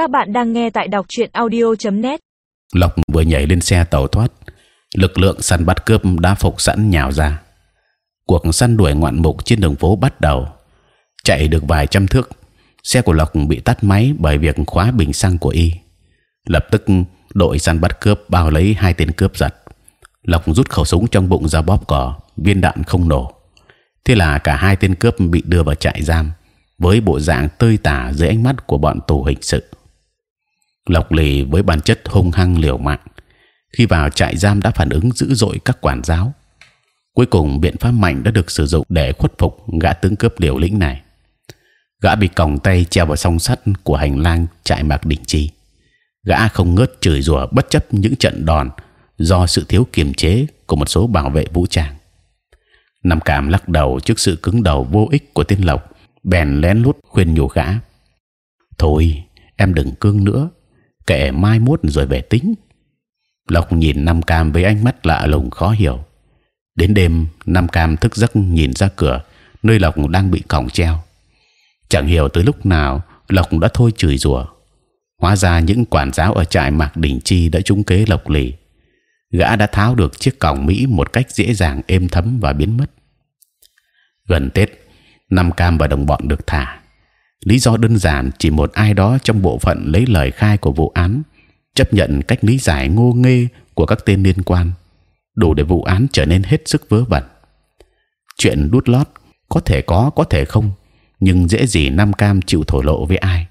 Các bạn đang nghe tại đọc truyện audio.net. Lộc vừa nhảy lên xe tàu thoát, lực lượng săn bắt cướp đã phục sẵn nhào ra. Cuộc săn đuổi ngoạn mục trên đường phố bắt đầu. Chạy được vài trăm thước, xe của Lộc bị tắt máy bởi việc khóa bình xăng của y. Lập tức đội săn bắt cướp bao lấy hai tên cướp giật. Lộc rút khẩu súng trong bụng ra bóp cò, viên đạn không nổ. Thế là cả hai tên cướp bị đưa vào trại giam với bộ dạng tơi tả dưới ánh mắt của bọn tù hình sự. Lộc lì với bản chất hung hăng liều mạng, khi vào trại giam đã phản ứng dữ dội các quản giáo. Cuối cùng biện pháp mạnh đã được sử dụng để khuất phục gã tướng cướp liều lĩnh này. Gã bị còng tay treo vào song sắt của hành lang trại mạc đình chi. Gã không ngớt chửi rủa bất chấp những trận đòn do sự thiếu kiềm chế của một số bảo vệ vũ trang. Nam Cảm lắc đầu trước sự cứng đầu vô ích của tiên Lộc, bèn lén lút khuyên nhủ gã: thôi em đừng cương nữa, kệ mai mốt rồi về tính. Lộc nhìn Nam Cam với ánh mắt lạ lùng khó hiểu. Đến đêm, Nam Cam thức giấc nhìn ra cửa, nơi Lộc đang bị còng treo. Chẳng hiểu từ lúc nào Lộc đã thôi chửi rủa. Hóa ra những quản giáo ở trại Mạc Đình Chi đã trúng kế Lộc lì. Gã đã tháo được chiếc còng Mỹ một cách dễ dàng, êm thấm và biến mất. Gần Tết, Nam Cam và đồng bọn được thả. Lý do đơn giản chỉ một ai đó trong bộ phận lấy lời khai của vụ án chấp nhận cách lý giải ngô nghê của các tên liên quan đủ để vụ án trở nên hết sức vớ vẩn. Chuyện đút lót có thể có, có thể không, nhưng dễ gì Nam Cam chịu thổ lộ với ai?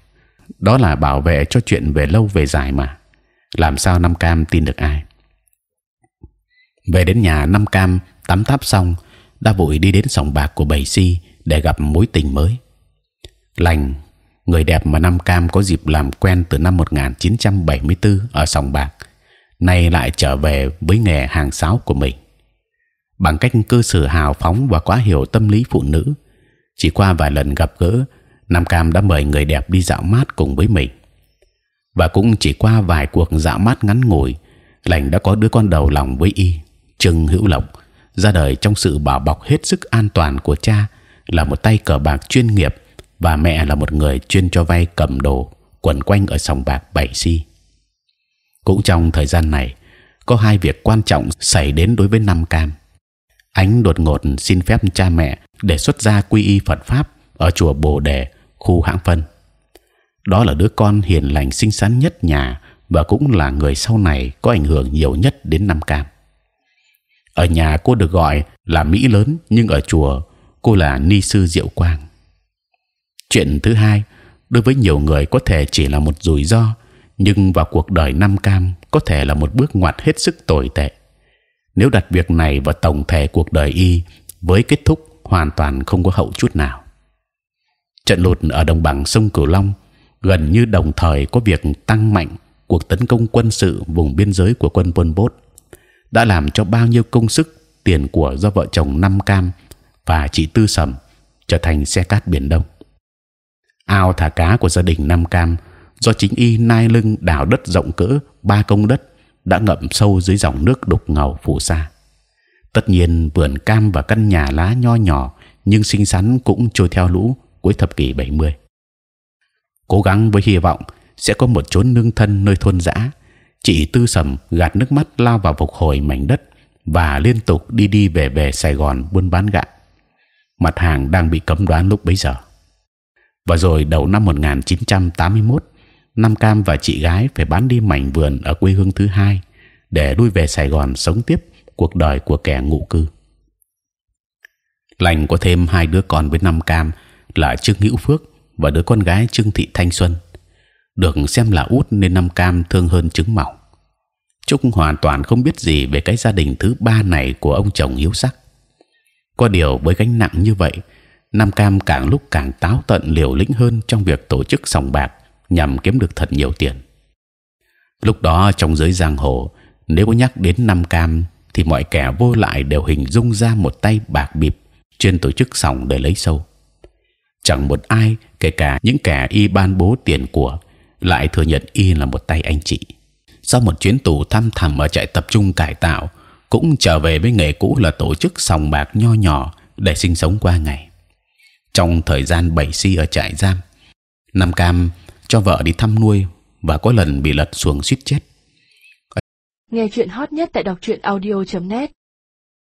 Đó là bảo vệ cho chuyện về lâu về dài mà. Làm sao Nam Cam tin được ai? Về đến nhà Nam Cam tắm tháp xong, đã vội đi đến sòng bạc của bảy si để gặp mối tình mới. Lành, người đẹp mà Nam Cam có dịp làm quen từ năm 1974 ở sòng bạc, nay lại trở về với nghề hàng sáo của mình. Bằng cách cư xử hào phóng và quá hiểu tâm lý phụ nữ, chỉ qua vài lần gặp gỡ, Nam Cam đã mời người đẹp đi dạo mát cùng với mình. Và cũng chỉ qua vài cuộc dạo mát ngắn ngủi, lành đã có đứa con đầu lòng với y, Trừng Hữu Lộc, ra đời trong sự bảo bọc hết sức an toàn của cha là một tay cờ bạc chuyên nghiệp và mẹ là một người chuyên cho vay cầm đồ quẩn quanh ở sòng bạc bảy si. Cũng trong thời gian này, có hai việc quan trọng xảy đến đối với Nam Cam. Ánh đột ngột xin phép cha mẹ để xuất gia quy y Phật pháp ở chùa Bồ Đề, khu Hãng Phân. Đó là đứa con hiền lành, xinh xắn nhất nhà và cũng là người sau này có ảnh hưởng nhiều nhất đến Nam Cam. Ở nhà cô được gọi là Mỹ lớn, nhưng ở chùa cô là Ni sư Diệu Quang. Chuyện thứ hai, đối với nhiều người có thể chỉ là một rủi ro, nhưng vào cuộc đời Nam Cam có thể là một bước ngoặt hết sức tồi tệ. Nếu đặt việc này vào tổng thể cuộc đời y, với kết thúc hoàn toàn không có hậu chút nào. Trận lụt ở đồng bằng sông Cửu Long gần như đồng thời có việc tăng mạnh cuộc tấn công quân sự vùng biên giới của quân Pol Pot đã làm cho bao nhiêu công sức tiền của do vợ chồng Nam Cam và chị Tư Sầm trở thành xe cát biển Đông. Ao thả cá của gia đình Nam Cam do chính y nai lưng đào đất rộng cỡ ba công đất đã ngậm sâu dưới dòng nước đục ngầu phù sa. Tất nhiên, vườn cam và căn nhà lá nho nhỏ nhưng xinh xắn cũng trôi theo lũ cuối thập kỷ 70. Cố gắng với hy vọng sẽ có một chốn nương thân nơi thôn dã. Chị Tư Sầm gạt nước mắt lao vào phục hồi mảnh đất và liên tục đi đi về về Sài Gòn buôn bán gạo. Mặt hàng đang bị cấm đoán lúc bấy giờ. Và rồi đầu năm 1981, Nam Cam và chị gái phải bán đi mảnh vườn ở quê hương thứ hai để lui về Sài Gòn sống tiếp cuộc đời của kẻ ngụ cư. Lành có thêm hai đứa con với Nam Cam là Trương Hữu Phước và đứa con gái Trương Thị Thanh Xuân. Được xem là út nên Nam Cam thương hơn trứng mỏng. Trúc hoàn toàn không biết gì về cái gia đình thứ ba này của ông chồng hiếu sắc. Có điều với gánh nặng như vậy, Nam Cam càng lúc càng táo tận liều lĩnh hơn trong việc tổ chức sòng bạc nhằm kiếm được thật nhiều tiền. Lúc đó trong giới giang hồ, nếu có nhắc đến Nam Cam, thì mọi kẻ vô lại đều hình dung ra một tay bạc bịp chuyên tổ chức sòng để lấy sâu. Chẳng một ai, kể cả những kẻ y ban bố tiền của, lại thừa nhận y là một tay anh chị. Sau một chuyến tù thăm thẳm ở trại tập trung cải tạo, cũng trở về với nghề cũ là tổ chức sòng bạc nho nhỏ để sinh sống qua ngày. Trong thời gian bảy si ở trại giam, Nam Cam cho vợ đi thăm nuôi và có lần bị lật xuồng suýt chết. Nghe chuyện hot nhất tại đọc truyện audio.net